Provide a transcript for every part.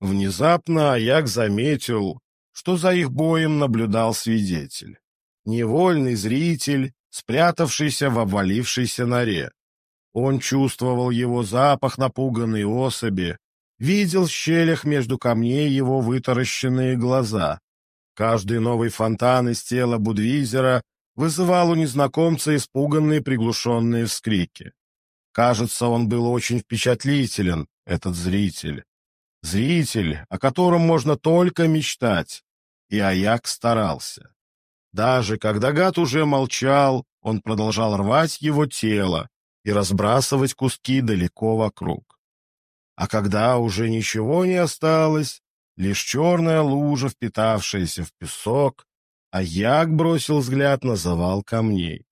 Внезапно Аяк заметил, что за их боем наблюдал свидетель. Невольный зритель, спрятавшийся в обвалившейся норе. Он чувствовал его запах напуганной особи, видел в щелях между камней его вытаращенные глаза. Каждый новый фонтан из тела Будвизера вызывал у незнакомца испуганные приглушенные вскрики. Кажется, он был очень впечатлителен, этот зритель. Зритель, о котором можно только мечтать. И Аяк старался. Даже когда гад уже молчал, он продолжал рвать его тело и разбрасывать куски далеко вокруг. А когда уже ничего не осталось, лишь черная лужа, впитавшаяся в песок, Аяк бросил взгляд на завал камней.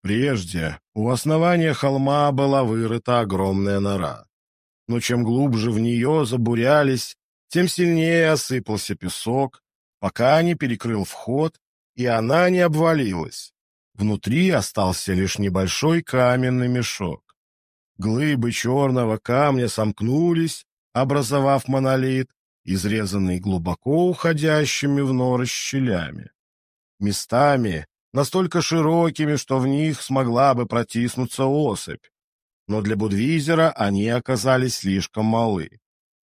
Прежде у основания холма была вырыта огромная нора но чем глубже в нее забурялись, тем сильнее осыпался песок, пока не перекрыл вход, и она не обвалилась. Внутри остался лишь небольшой каменный мешок. Глыбы черного камня сомкнулись, образовав монолит, изрезанный глубоко уходящими в норы щелями. Местами настолько широкими, что в них смогла бы протиснуться особь но для Будвизера они оказались слишком малы.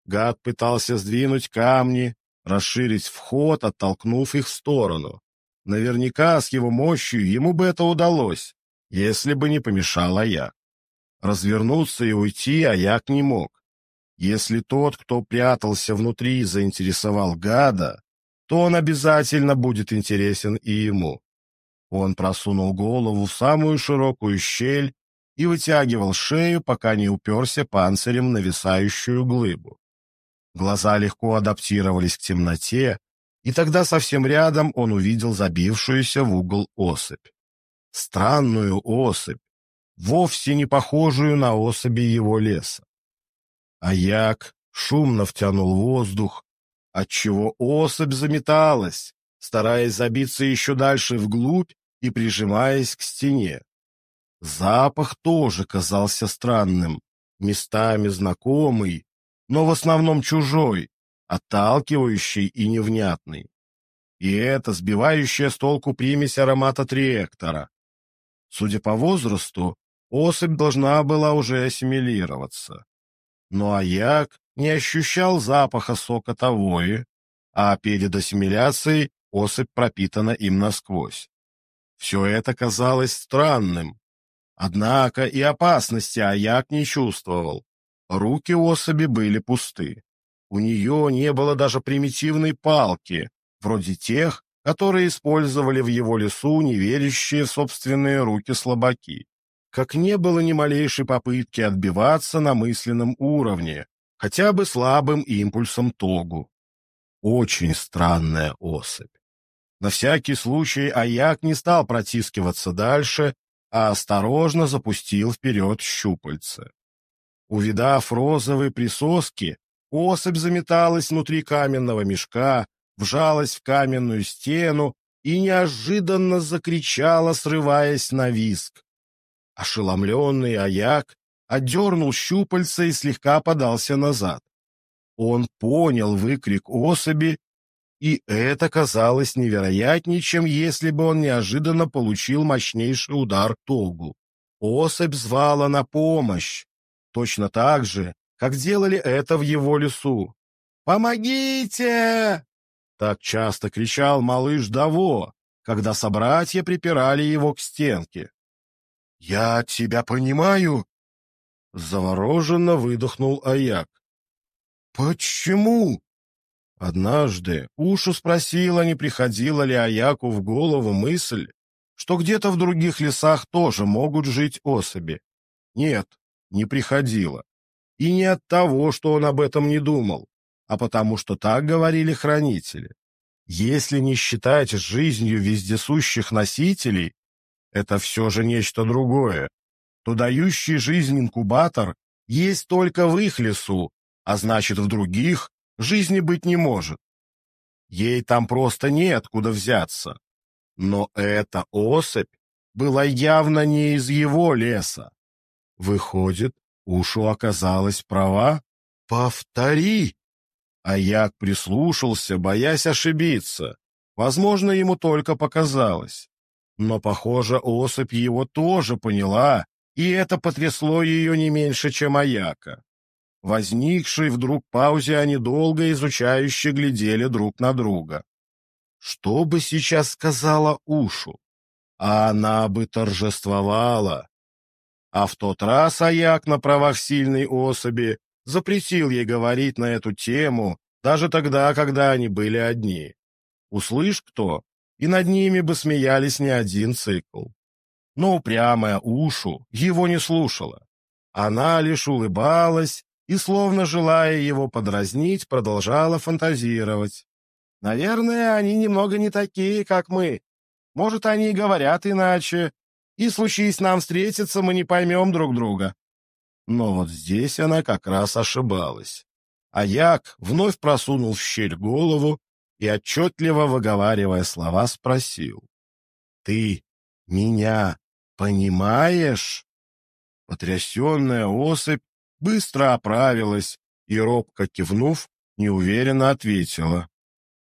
Гад пытался сдвинуть камни, расширить вход, оттолкнув их в сторону. Наверняка с его мощью ему бы это удалось, если бы не помешал Аяк. Развернуться и уйти Аяк не мог. Если тот, кто прятался внутри, заинтересовал гада, то он обязательно будет интересен и ему. Он просунул голову в самую широкую щель и вытягивал шею, пока не уперся панцирем в нависающую глыбу. Глаза легко адаптировались к темноте, и тогда совсем рядом он увидел забившуюся в угол особь. Странную особь, вовсе не похожую на особи его леса. Аяк шумно втянул воздух, отчего особь заметалась, стараясь забиться еще дальше вглубь и прижимаясь к стене. Запах тоже казался странным, местами знакомый, но в основном чужой, отталкивающий и невнятный. И это сбивающая с толку примесь аромата триэктора. Судя по возрасту, особь должна была уже ассимилироваться. Но Аяк не ощущал запаха сока тавои, а перед ассимиляцией особь пропитана им насквозь. Все это казалось странным, Однако и опасности Аяк не чувствовал. Руки особи были пусты. У нее не было даже примитивной палки, вроде тех, которые использовали в его лесу неверящие в собственные руки слабаки. Как не было ни малейшей попытки отбиваться на мысленном уровне, хотя бы слабым импульсом тогу. Очень странная особь. На всякий случай Аяк не стал протискиваться дальше а осторожно запустил вперед щупальца. Увидав розовые присоски, особь заметалась внутри каменного мешка, вжалась в каменную стену и неожиданно закричала, срываясь на виск. Ошеломленный Аяк отдернул щупальца и слегка подался назад. Он понял выкрик особи и это казалось невероятнее, чем если бы он неожиданно получил мощнейший удар Тогу. Особь звала на помощь, точно так же, как делали это в его лесу. «Помогите!» Так часто кричал малыш Даво, когда собратья припирали его к стенке. «Я тебя понимаю!» Завороженно выдохнул Аяк. «Почему?» Однажды Ушу спросила, не приходила ли Аяку в голову мысль, что где-то в других лесах тоже могут жить особи. Нет, не приходила. И не от того, что он об этом не думал, а потому что так говорили хранители. Если не считать жизнью вездесущих носителей, это все же нечто другое, то дающий жизнь инкубатор есть только в их лесу, а значит в других жизни быть не может. Ей там просто неоткуда взяться. Но эта особь была явно не из его леса. Выходит, Ушу оказалась права? Повтори! Аяк прислушался, боясь ошибиться. Возможно, ему только показалось. Но, похоже, особь его тоже поняла, и это потрясло ее не меньше, чем Аяка. Возникшей вдруг паузе они долго изучающе глядели друг на друга. Что бы сейчас сказала Ушу? А она бы торжествовала. А в тот раз Аяк на правах сильной особи запретил ей говорить на эту тему, даже тогда, когда они были одни. Услышь кто, и над ними бы смеялись не один цикл. Но упрямая Ушу его не слушала. Она лишь улыбалась и, словно желая его подразнить, продолжала фантазировать. «Наверное, они немного не такие, как мы. Может, они и говорят иначе, и, случись нам встретиться, мы не поймем друг друга». Но вот здесь она как раз ошибалась. А Як вновь просунул в щель голову и, отчетливо выговаривая слова, спросил. «Ты меня понимаешь?» Потрясенная особь быстро оправилась и, робко кивнув, неуверенно ответила.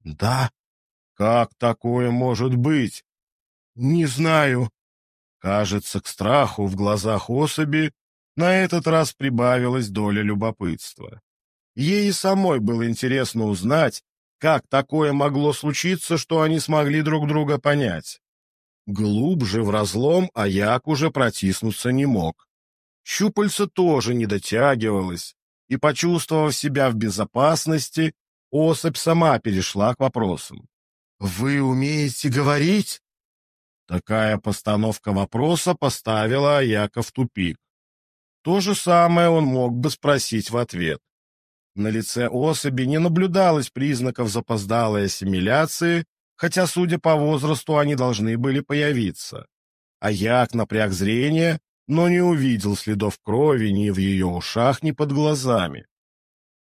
«Да». «Как такое может быть?» «Не знаю». Кажется, к страху в глазах особи на этот раз прибавилась доля любопытства. Ей самой было интересно узнать, как такое могло случиться, что они смогли друг друга понять. Глубже в разлом Аяк уже протиснуться не мог. Щупальце тоже не дотягивалось, и, почувствовав себя в безопасности, особь сама перешла к вопросам. «Вы умеете говорить?» Такая постановка вопроса поставила Аяка в тупик. То же самое он мог бы спросить в ответ. На лице особи не наблюдалось признаков запоздалой ассимиляции, хотя, судя по возрасту, они должны были появиться. Аяк напряг зрение но не увидел следов крови ни в ее ушах, ни под глазами.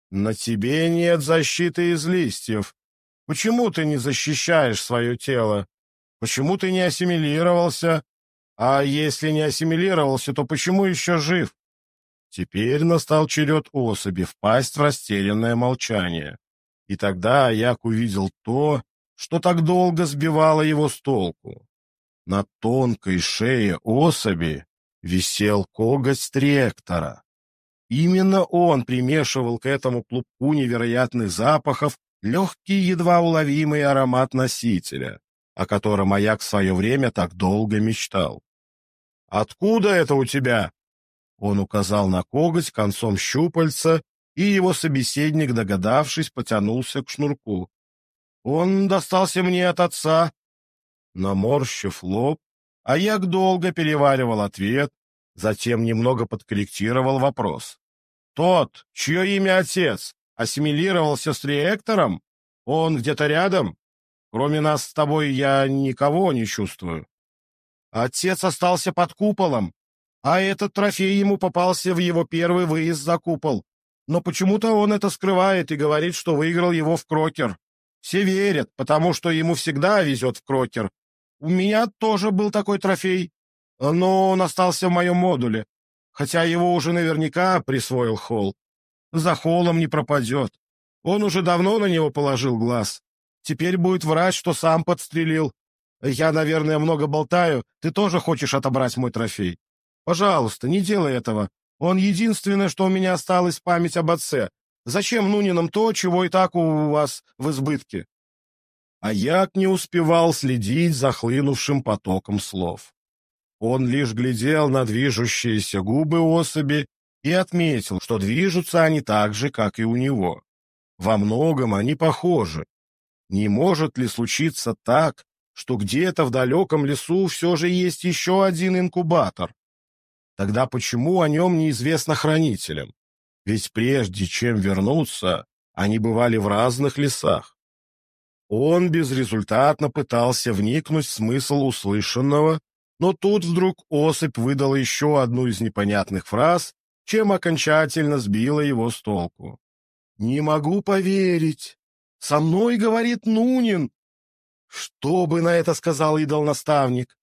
«На тебе нет защиты из листьев. Почему ты не защищаешь свое тело? Почему ты не ассимилировался? А если не ассимилировался, то почему еще жив?» Теперь настал черед особи впасть в растерянное молчание. И тогда Аяк увидел то, что так долго сбивало его с толку. На тонкой шее особи висел коготь ректора. Именно он примешивал к этому клубку невероятных запахов легкий, едва уловимый аромат носителя, о котором маяк в свое время так долго мечтал. «Откуда это у тебя?» Он указал на коготь концом щупальца, и его собеседник, догадавшись, потянулся к шнурку. «Он достался мне от отца». Наморщив лоб, Аяк долго переваривал ответ, затем немного подкорректировал вопрос. «Тот, чье имя отец, ассимилировался с реактором? Он где-то рядом? Кроме нас с тобой я никого не чувствую». Отец остался под куполом, а этот трофей ему попался в его первый выезд за купол. Но почему-то он это скрывает и говорит, что выиграл его в крокер. Все верят, потому что ему всегда везет в крокер, у меня тоже был такой трофей, но он остался в моем модуле, хотя его уже наверняка присвоил Холл. За Холлом не пропадет. Он уже давно на него положил глаз. Теперь будет врать, что сам подстрелил. Я, наверное, много болтаю. Ты тоже хочешь отобрать мой трофей? Пожалуйста, не делай этого. Он единственное, что у меня осталось память об отце. Зачем Нунинам то, чего и так у вас в избытке? А Як не успевал следить за хлынувшим потоком слов. Он лишь глядел на движущиеся губы особи и отметил, что движутся они так же, как и у него. Во многом они похожи. Не может ли случиться так, что где-то в далеком лесу все же есть еще один инкубатор? Тогда почему о нем неизвестно хранителям? Ведь прежде чем вернуться, они бывали в разных лесах. Он безрезультатно пытался вникнуть в смысл услышанного, но тут вдруг особь выдала еще одну из непонятных фраз, чем окончательно сбила его с толку. «Не могу поверить! Со мной говорит Нунин!» «Что бы на это сказал идол-наставник?»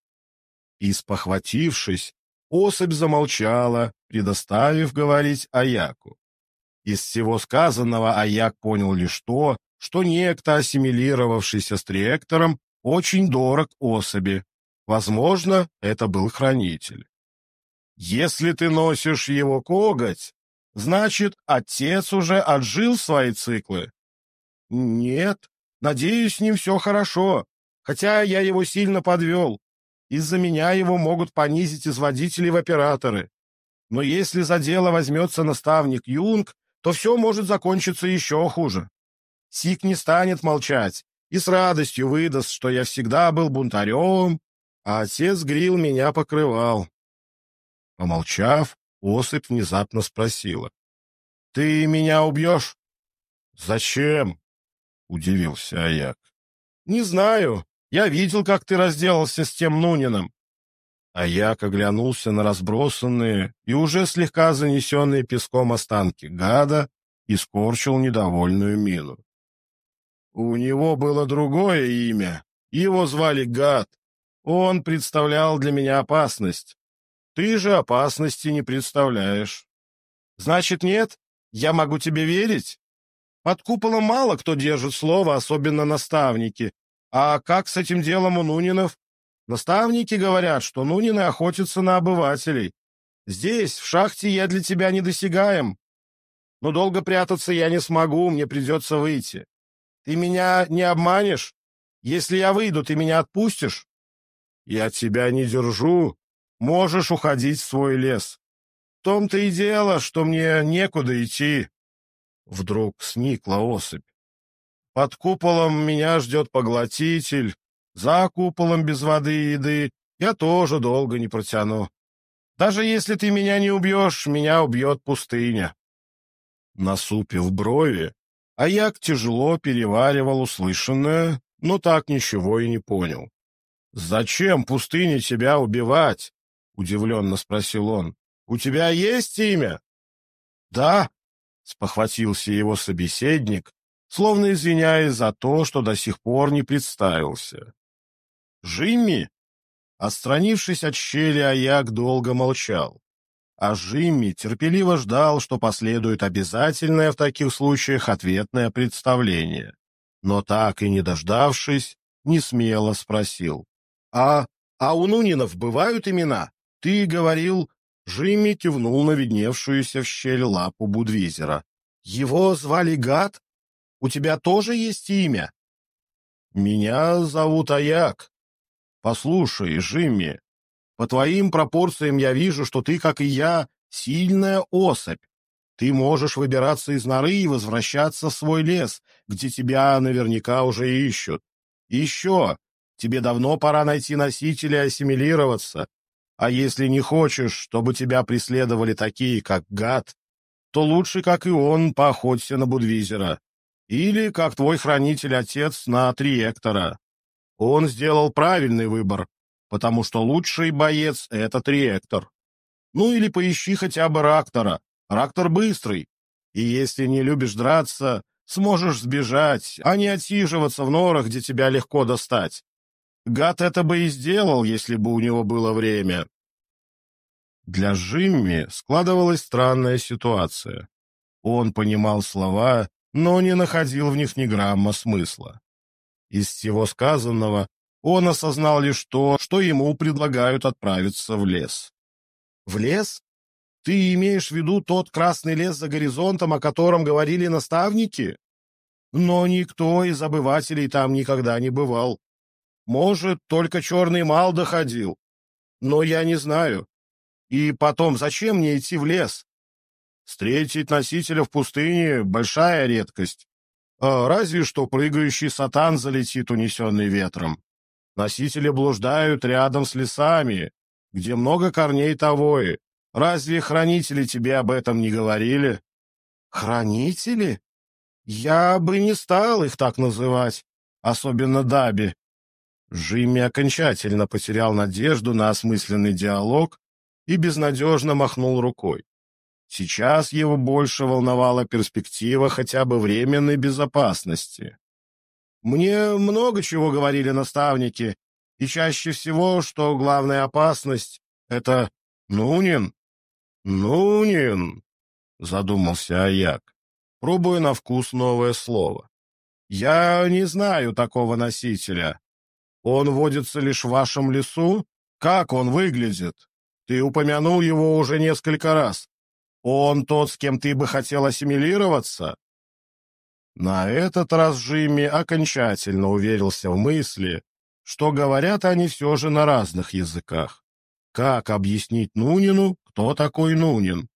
И, спохватившись, замолчала, предоставив говорить Аяку. Из всего сказанного Аяк понял лишь то, что некто, ассимилировавшийся с Триектором, очень дорог особи. Возможно, это был хранитель. Если ты носишь его коготь, значит, отец уже отжил свои циклы. Нет, надеюсь, с ним все хорошо, хотя я его сильно подвел. Из-за меня его могут понизить из водителей в операторы. Но если за дело возьмется наставник Юнг, то все может закончиться еще хуже. Сик не станет молчать и с радостью выдаст, что я всегда был бунтарем, а отец Грил меня покрывал. Помолчав, особь внезапно спросила. — Ты меня убьешь? — Зачем? — удивился Аяк. — Не знаю. Я видел, как ты разделался с тем Нунином. Аяк оглянулся на разбросанные и уже слегка занесенные песком останки гада и скорчил недовольную мину. У него было другое имя. Его звали Гад. Он представлял для меня опасность. Ты же опасности не представляешь. Значит, нет? Я могу тебе верить? Под куполом мало кто держит слово, особенно наставники. А как с этим делом у Нунинов? Наставники говорят, что Нунины охотятся на обывателей. Здесь, в шахте, я для тебя недосягаем. Но долго прятаться я не смогу, мне придется выйти. Ты меня не обманешь? Если я выйду, ты меня отпустишь? Я тебя не держу. Можешь уходить в свой лес. В том-то и дело, что мне некуда идти. Вдруг сникла особь. Под куполом меня ждет поглотитель. За куполом без воды и еды я тоже долго не протяну. Даже если ты меня не убьешь, меня убьет пустыня. Насупив брови, Аяк тяжело переваривал услышанное, но так ничего и не понял. «Зачем пустыне тебя убивать?» — удивленно спросил он. «У тебя есть имя?» «Да», — спохватился его собеседник, словно извиняясь за то, что до сих пор не представился. «Жимми?» Отстранившись от щели, Аяк долго молчал а Жимми терпеливо ждал, что последует обязательное в таких случаях ответное представление. Но так и не дождавшись, не смело спросил. «А, а у Нунинов бывают имена? Ты говорил...» Жимми кивнул на видневшуюся в щель лапу Будвизера. «Его звали Гад? У тебя тоже есть имя?» «Меня зовут Аяк. Послушай, Жимми, по твоим пропорциям я вижу, что ты, как и я, сильная особь. Ты можешь выбираться из норы и возвращаться в свой лес, где тебя наверняка уже ищут. Еще, тебе давно пора найти носителя и ассимилироваться. А если не хочешь, чтобы тебя преследовали такие, как гад, то лучше, как и он, поохоться на Будвизера. Или, как твой хранитель-отец, на Триектора. Он сделал правильный выбор, потому что лучший боец — это Триектор. Ну или поищи хотя бы Рактора. Рактор быстрый. И если не любишь драться, сможешь сбежать, а не отсиживаться в норах, где тебя легко достать. Гад это бы и сделал, если бы у него было время. Для Жимми складывалась странная ситуация. Он понимал слова, но не находил в них ни грамма смысла. Из всего сказанного он осознал лишь то, что ему предлагают отправиться в лес. «В лес? Ты имеешь в виду тот красный лес за горизонтом, о котором говорили наставники? Но никто из обывателей там никогда не бывал. Может, только черный мал доходил. Но я не знаю. И потом, зачем мне идти в лес? Встретить носителя в пустыне — большая редкость. А разве что прыгающий сатан залетит, унесенный ветром. Носители блуждают рядом с лесами, где много корней тавои. Разве хранители тебе об этом не говорили? Хранители? Я бы не стал их так называть, особенно Даби. Жимми окончательно потерял надежду на осмысленный диалог и безнадежно махнул рукой. Сейчас его больше волновала перспектива хотя бы временной безопасности. Мне много чего говорили наставники, и чаще всего, что главная опасность — это Нунин. Нунин, — задумался Аяк. пробуя на вкус новое слово. «Я не знаю такого носителя. Он водится лишь в вашем лесу? Как он выглядит? Ты упомянул его уже несколько раз. Он тот, с кем ты бы хотел ассимилироваться?» На этот раз Джимми окончательно уверился в мысли, что говорят они все же на разных языках. Как объяснить Нунину, кто такой Нунин?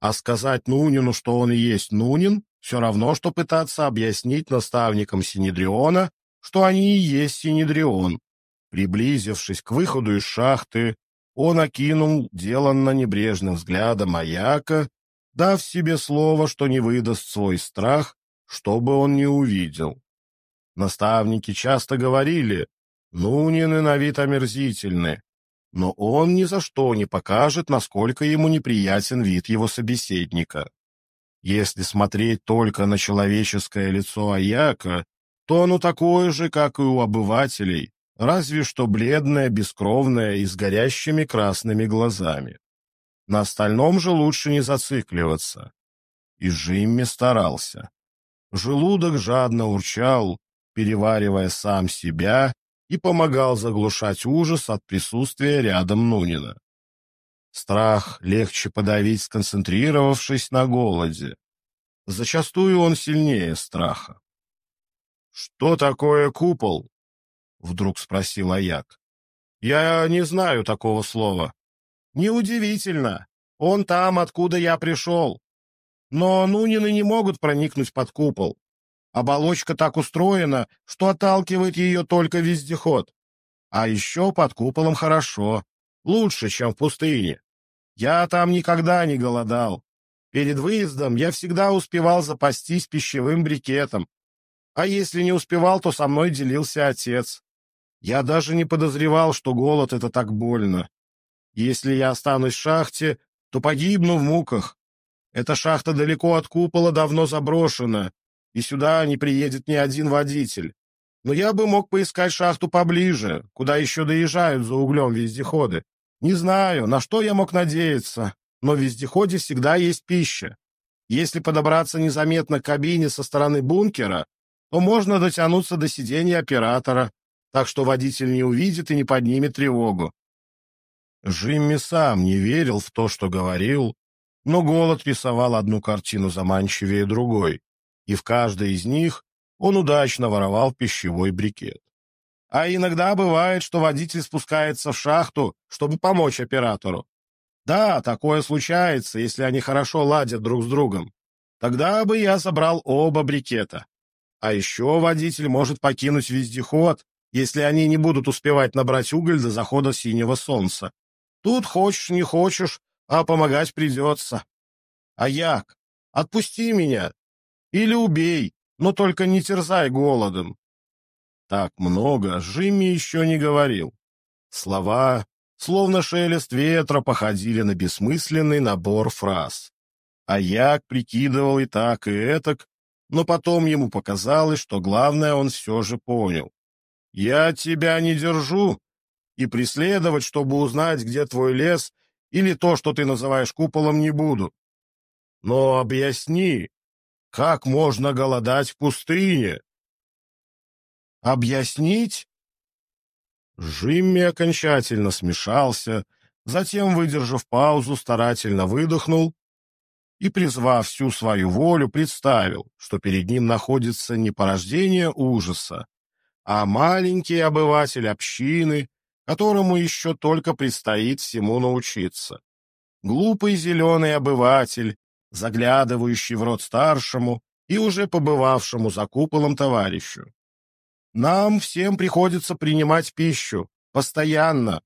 А сказать Нунину, что он и есть Нунин, все равно, что пытаться объяснить наставникам Синедриона, что они и есть Синедрион. Приблизившись к выходу из шахты, он окинул деланно небрежным взглядом маяка, дав себе слово, что не выдаст свой страх, чтобы он не увидел. Наставники часто говорили, Нунины на вид омерзительны, но он ни за что не покажет, насколько ему неприятен вид его собеседника. Если смотреть только на человеческое лицо Аяка, то оно такое же, как и у обывателей, разве что бледное, бескровное и с горящими красными глазами. На остальном же лучше не зацикливаться. И Жимми старался. Желудок жадно урчал, переваривая сам себя и помогал заглушать ужас от присутствия рядом Нунина. Страх легче подавить, сконцентрировавшись на голоде. Зачастую он сильнее страха. «Что такое купол?» — вдруг спросил Аяк. «Я не знаю такого слова». «Неудивительно. Он там, откуда я пришел. Но Нунины не могут проникнуть под купол. Оболочка так устроена, что отталкивает ее только вездеход. А еще под куполом хорошо. Лучше, чем в пустыне. Я там никогда не голодал. Перед выездом я всегда успевал запастись пищевым брикетом. А если не успевал, то со мной делился отец. Я даже не подозревал, что голод — это так больно. Если я останусь в шахте, то погибну в муках. Эта шахта далеко от купола давно заброшена, и сюда не приедет ни один водитель. Но я бы мог поискать шахту поближе, куда еще доезжают за углем вездеходы. Не знаю, на что я мог надеяться, но в вездеходе всегда есть пища. Если подобраться незаметно к кабине со стороны бункера, то можно дотянуться до сидения оператора, так что водитель не увидит и не поднимет тревогу. Жимми сам не верил в то, что говорил, но голод рисовал одну картину заманчивее другой и в каждой из них он удачно воровал пищевой брикет. А иногда бывает, что водитель спускается в шахту, чтобы помочь оператору. Да, такое случается, если они хорошо ладят друг с другом. Тогда бы я забрал оба брикета. А еще водитель может покинуть вездеход, если они не будут успевать набрать уголь до захода синего солнца. Тут хочешь, не хочешь, а помогать придется. А як? Отпусти меня, или убей, но только не терзай голодом. Так много Жимми еще не говорил. Слова, словно шелест ветра, походили на бессмысленный набор фраз. А Як прикидывал и так, и этак, но потом ему показалось, что главное он все же понял. «Я тебя не держу, и преследовать, чтобы узнать, где твой лес, или то, что ты называешь куполом, не буду. Но объясни, как можно голодать в пустыне? Объяснить? Жимми окончательно смешался, затем, выдержав паузу, старательно выдохнул и, призвав всю свою волю, представил, что перед ним находится не порождение ужаса, а маленький обыватель общины, которому еще только предстоит всему научиться. Глупый зеленый обыватель, заглядывающий в рот старшему и уже побывавшему за куполом товарищу. Нам всем приходится принимать пищу, постоянно,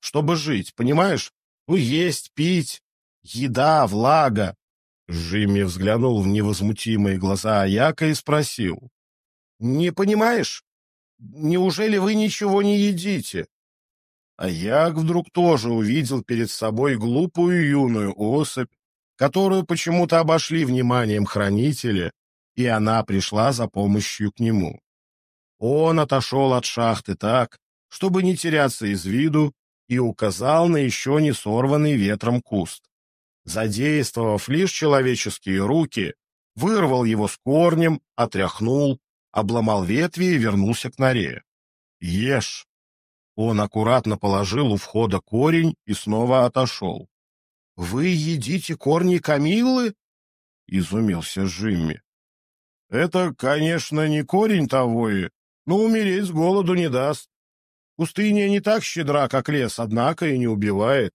чтобы жить, понимаешь? Ну, есть, пить, еда, влага. Жимми взглянул в невозмутимые глаза Аяка и спросил. «Не понимаешь? Неужели вы ничего не едите?» Аяк вдруг тоже увидел перед собой глупую юную особь, которую почему-то обошли вниманием хранители, и она пришла за помощью к нему. Он отошел от шахты так, чтобы не теряться из виду, и указал на еще не сорванный ветром куст. Задействовав лишь человеческие руки, вырвал его с корнем, отряхнул, обломал ветви и вернулся к норе. «Ешь!» Он аккуратно положил у входа корень и снова отошел. «Вы едите корни Камиллы?» — изумился Жимми. «Это, конечно, не корень того и, но умереть с голоду не даст. Пустыня не так щедра, как лес, однако и не убивает.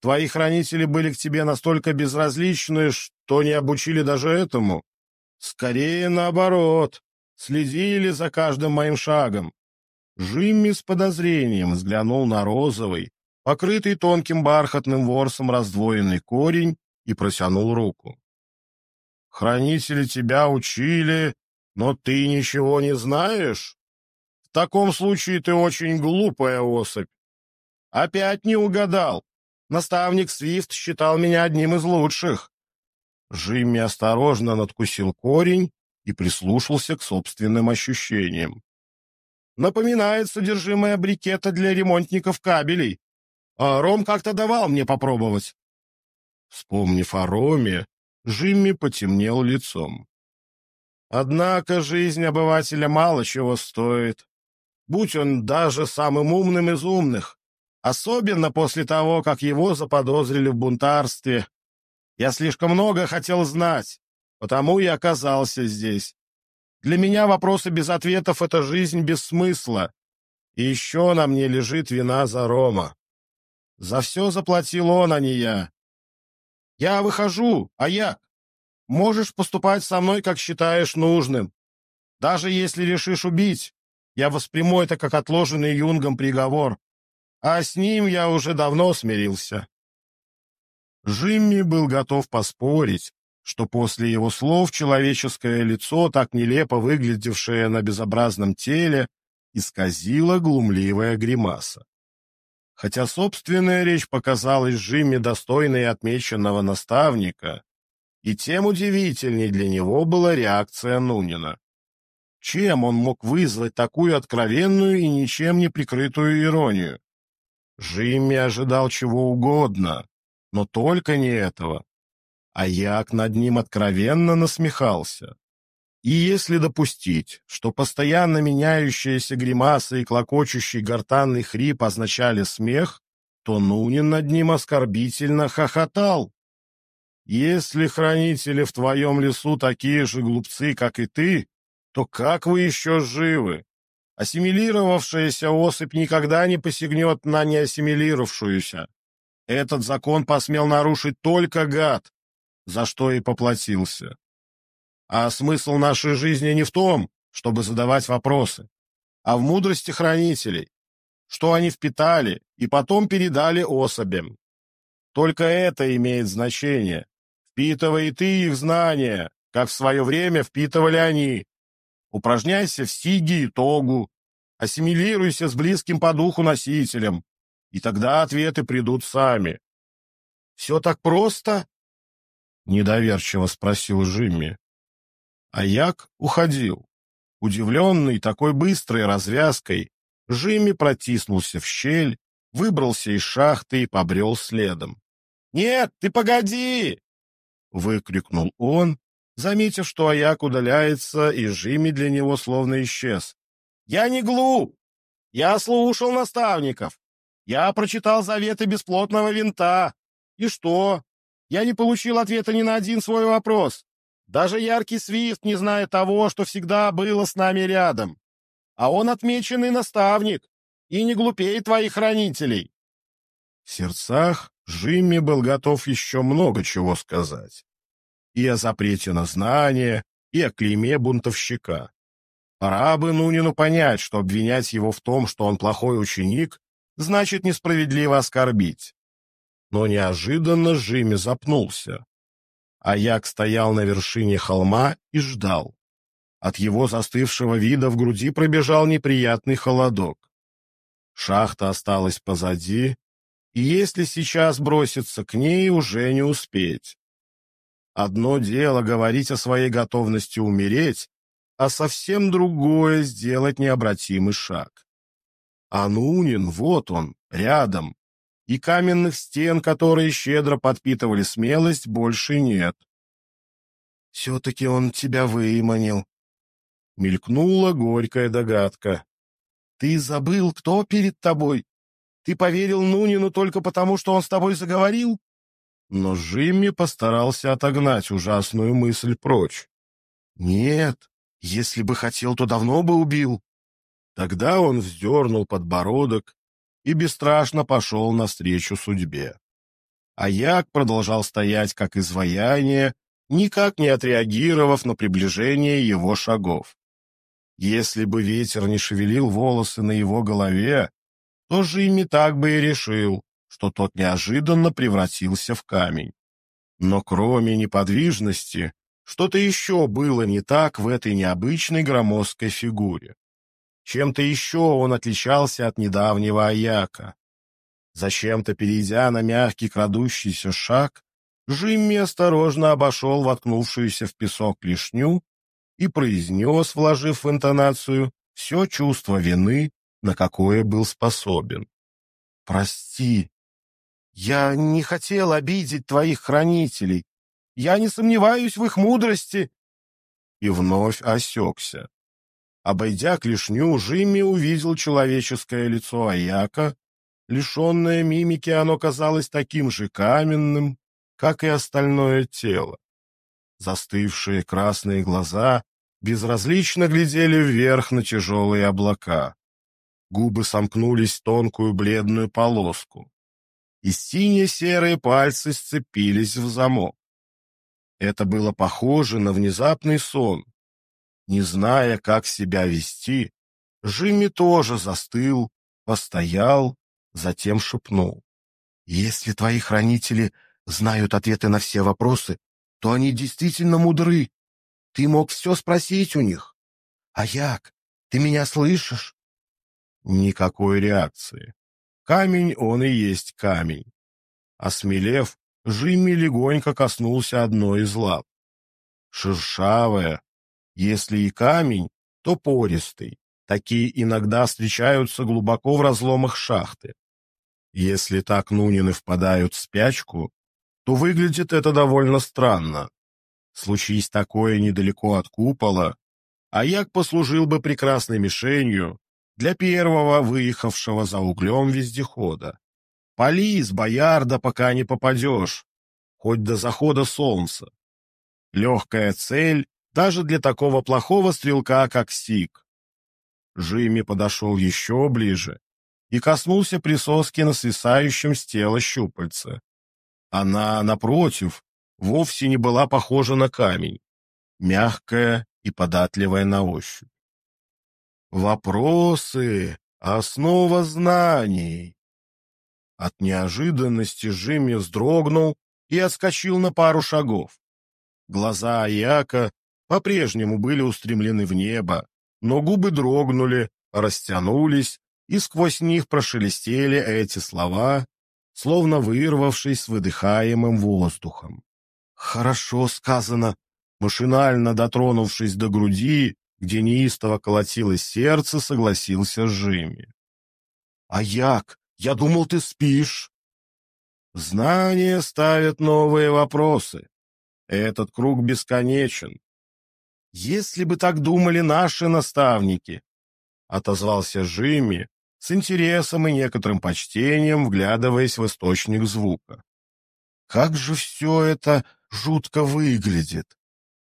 Твои хранители были к тебе настолько безразличны, что не обучили даже этому. Скорее наоборот, следили за каждым моим шагом. Жимми с подозрением взглянул на розовый, покрытый тонким бархатным ворсом раздвоенный корень и протянул руку. «Хранители тебя учили, но ты ничего не знаешь? В таком случае ты очень глупая особь. Опять не угадал. Наставник Свифт считал меня одним из лучших. Жимми осторожно надкусил корень и прислушался к собственным ощущениям. Напоминает содержимое брикета для ремонтников кабелей. А Ром как-то давал мне попробовать. Вспомнив о Роме, Жимми потемнел лицом. Однако жизнь обывателя мало чего стоит. Будь он даже самым умным из умных, Особенно после того, как его заподозрили в бунтарстве. Я слишком много хотел знать, потому и оказался здесь. Для меня вопросы без ответов — это жизнь без смысла. И еще на мне лежит вина за Рома. За все заплатил он, а не я. Я выхожу, а я... Можешь поступать со мной, как считаешь нужным. Даже если решишь убить, я восприму это как отложенный Юнгом приговор а с ним я уже давно смирился. Жимми был готов поспорить, что после его слов человеческое лицо, так нелепо выглядевшее на безобразном теле, исказило глумливая гримаса. Хотя собственная речь показалась Жимми достойной отмеченного наставника, и тем удивительней для него была реакция Нунина. Чем он мог вызвать такую откровенную и ничем не прикрытую иронию? Жимми ожидал чего угодно, но только не этого. А Як над ним откровенно насмехался. И если допустить, что постоянно меняющиеся гримасы и клокочущий гортанный хрип означали смех, то Нунин над ним оскорбительно хохотал. Если хранители в твоем лесу такие же глупцы, как и ты, то как вы еще живы? Ассимилировавшаяся особь никогда не посягнет на неассимилировавшуюся. Этот закон посмел нарушить только гад, за что и поплатился. А смысл нашей жизни не в том, чтобы задавать вопросы, а в мудрости хранителей, что они впитали и потом передали особям. Только это имеет значение. Впитывай ты их знания, как в свое время впитывали они. Упражняйся в сиге и тогу, ассимилируйся с близким по духу носителем, и тогда ответы придут сами. «Все так просто?» — недоверчиво спросил Жимми. А Як уходил. Удивленный такой быстрой развязкой, Жимми протиснулся в щель, выбрался из шахты и побрел следом. «Нет, ты погоди!» — выкрикнул он, заметив, что Аяк удаляется, и Жимми для него словно исчез. Я не глуп. Я слушал наставников. Я прочитал заветы бесплотного винта. И что? Я не получил ответа ни на один свой вопрос. Даже яркий Свифт не знает того, что всегда было с нами рядом. А он отмеченный наставник и не глупее твоих хранителей. В сердцах Жимми был готов еще много чего сказать. И о запрете на знание, и о клейме бунтовщика. Пора бы Нунину понять, что обвинять его в том, что он плохой ученик, значит несправедливо оскорбить. Но неожиданно Жими запнулся. Аяк стоял на вершине холма и ждал. От его застывшего вида в груди пробежал неприятный холодок. Шахта осталась позади, и если сейчас броситься к ней, уже не успеть. Одно дело говорить о своей готовности умереть, а совсем другое — сделать необратимый шаг. А Нунин, вот он, рядом, и каменных стен, которые щедро подпитывали смелость, больше нет. Все-таки он тебя выманил. Мелькнула горькая догадка. Ты забыл, кто перед тобой? Ты поверил Нунину только потому, что он с тобой заговорил? Но Жимми постарался отогнать ужасную мысль прочь. Нет, если бы хотел, то давно бы убил. Тогда он вздернул подбородок и бесстрашно пошел навстречу судьбе. А Як продолжал стоять как изваяние, никак не отреагировав на приближение его шагов. Если бы ветер не шевелил волосы на его голове, то Жимми так бы и решил, что тот неожиданно превратился в камень. Но кроме неподвижности, что-то еще было не так в этой необычной громоздкой фигуре. Чем-то еще он отличался от недавнего Аяка. Зачем-то, перейдя на мягкий крадущийся шаг, Жимми осторожно обошел воткнувшуюся в песок клешню и произнес, вложив в интонацию все чувство вины, на какое был способен. «Прости, я не хотел обидеть твоих хранителей. Я не сомневаюсь в их мудрости». И вновь осекся. Обойдя клешню, Жимми увидел человеческое лицо Аяка. Лишенное мимики, оно казалось таким же каменным, как и остальное тело. Застывшие красные глаза безразлично глядели вверх на тяжелые облака. Губы сомкнулись в тонкую бледную полоску, и синие-серые пальцы сцепились в замок. Это было похоже на внезапный сон. Не зная, как себя вести, Жимми тоже застыл, постоял, затем шепнул. «Если твои хранители знают ответы на все вопросы, то они действительно мудры. Ты мог все спросить у них. А як? Ты меня слышишь? Никакой реакции. Камень он и есть камень. Осмелев, Жимми легонько коснулся одной из лап. Шершавая, если и камень, то пористый. Такие иногда встречаются глубоко в разломах шахты. Если так Нунины впадают в спячку, то выглядит это довольно странно. Случись такое недалеко от купола, Аяк послужил бы прекрасной мишенью для первого выехавшего за углем вездехода. Пали из боярда, пока не попадешь, хоть до захода солнца. Легкая цель даже для такого плохого стрелка, как Сик. Жими подошел еще ближе и коснулся присоски на свисающем с тела щупальце. Она, напротив, вовсе не была похожа на камень, мягкая и податливая на ощупь. Вопросы — основа знаний. От неожиданности Жимми вздрогнул и отскочил на пару шагов. Глаза Аяка по-прежнему были устремлены в небо, но губы дрогнули, растянулись, и сквозь них прошелестели эти слова, словно вырвавшись с выдыхаемым воздухом. «Хорошо сказано!» Машинально дотронувшись до груди, где неистово колотилось сердце, согласился Жими. «А як? Я думал, ты спишь!» Знания ставят новые вопросы. Этот круг бесконечен. Если бы так думали наши наставники, — отозвался Жими, с интересом и некоторым почтением, вглядываясь в источник звука. Как же все это жутко выглядит!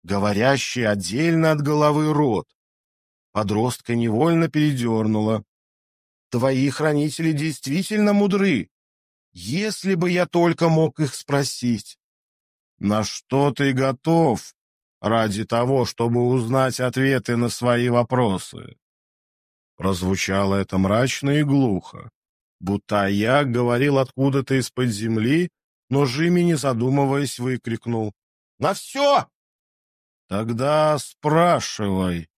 Говорящий отдельно от головы рот. Подростка невольно передернула. Твои хранители действительно мудры. Если бы я только мог их спросить. На что ты готов ради того, чтобы узнать ответы на свои вопросы? Прозвучало это мрачно и глухо, будто я говорил откуда-то из-под земли, но Жими, не задумываясь, выкрикнул. «На все!» «Тогда спрашивай».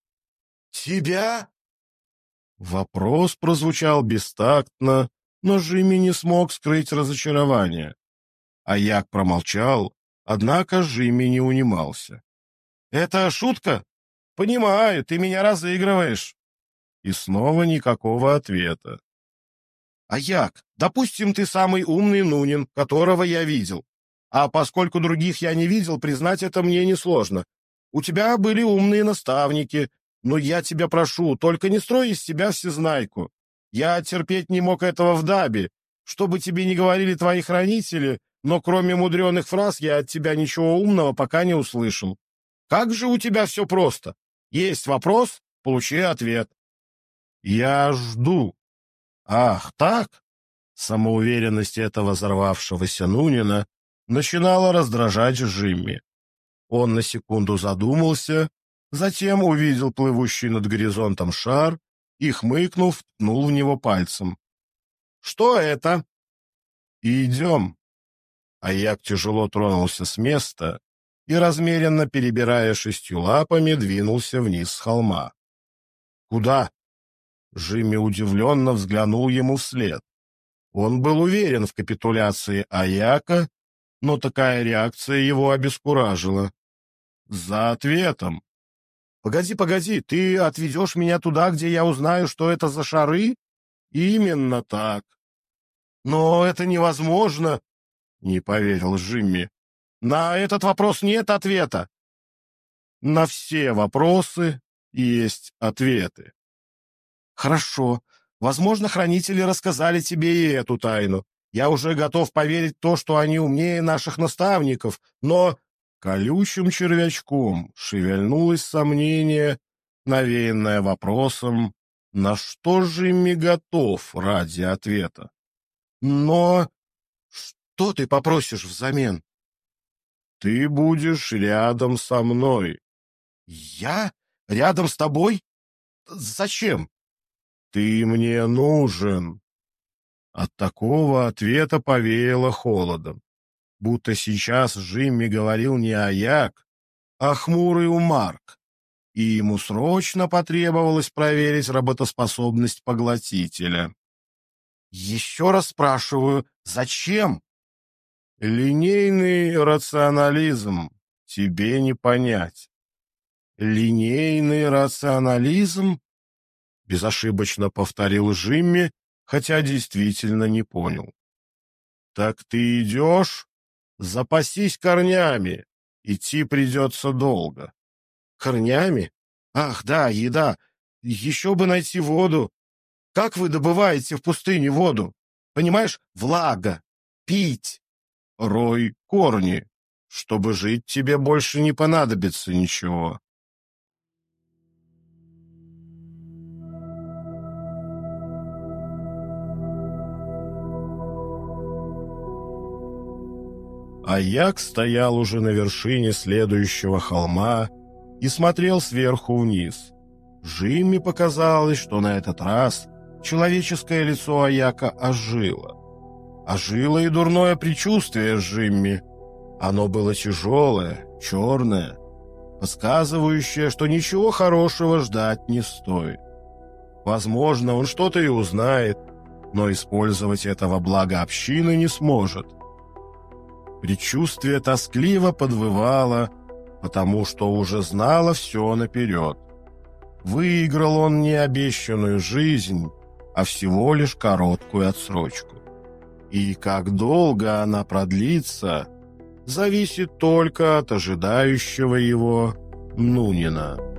«Тебя?» Вопрос прозвучал бестактно, но Жими не смог скрыть разочарование. А Як промолчал, однако Жими не унимался. «Это шутка? Понимаю, ты меня разыгрываешь. И снова никакого ответа. «А як? Допустим, ты самый умный Нунин, которого я видел. А поскольку других я не видел, признать это мне несложно. У тебя были умные наставники, но я тебя прошу, только не строй из себя всезнайку. Я терпеть не мог этого в Дабе. Что бы тебе ни говорили твои хранители, но кроме мудреных фраз я от тебя ничего умного пока не услышал. Как же у тебя все просто? Есть вопрос, получи ответ. Я жду. Ах, так? Самоуверенность этого взорвавшегося Нунина начинала раздражать Жимми. Он на секунду задумался, затем увидел плывущий над горизонтом шар и, хмыкнув, ткнул в него пальцем. «Что это?» «Идем». Аяк тяжело тронулся с места и, размеренно перебирая шестью лапами, двинулся вниз с холма. «Куда?» Жимми удивленно взглянул ему вслед. Он был уверен в капитуляции Аяка, но такая реакция его обескуражила. «За ответом!» «Погоди, погоди, ты отведешь меня туда, где я узнаю, что это за шары?» «Именно так». «Но это невозможно!» — не поверил Жимми. «На этот вопрос нет ответа». «На все вопросы есть ответы». «Хорошо. Возможно, хранители рассказали тебе и эту тайну. Я уже готов поверить то, что они умнее наших наставников, но...» Колючим червячком шевельнулось сомнение, навеянное вопросом, на что же ими готов ради ответа. «Но...» «Что ты попросишь взамен?» «Ты будешь рядом со мной». «Я? Рядом с тобой? Зачем?» «Ты мне нужен». От такого ответа повеяло холодом. Будто сейчас Жимми говорил не Аяк, а хмурый Умарк, и ему срочно потребовалось проверить работоспособность поглотителя. «Еще раз спрашиваю, зачем?» «Линейный рационализм тебе не понять». «Линейный рационализм?» безошибочно повторил Жимми, хотя действительно не понял. Так ты идешь? Запасись корнями. Идти придется долго. Корнями? Ах, да, еда. Еще бы найти воду. Как вы добываете в пустыне воду? Понимаешь, влага. Пить. Рой корни. Чтобы жить, тебе больше не понадобится ничего. Аяк стоял уже на вершине следующего холма и смотрел сверху вниз. Жимми показалось, что на этот раз человеческое лицо Аяка ожило. Ожило и дурное предчувствие Жимми. Оно было тяжелое, черное, подсказывающее, что ничего хорошего ждать не стоит. Возможно, он что-то и узнает, но использовать этого блага общины не сможет – Предчувствие тоскливо подвывало, потому что уже знало все наперед. Выиграл он не обещанную жизнь, а всего лишь короткую отсрочку. И как долго она продлится, зависит только от ожидающего его Нунина.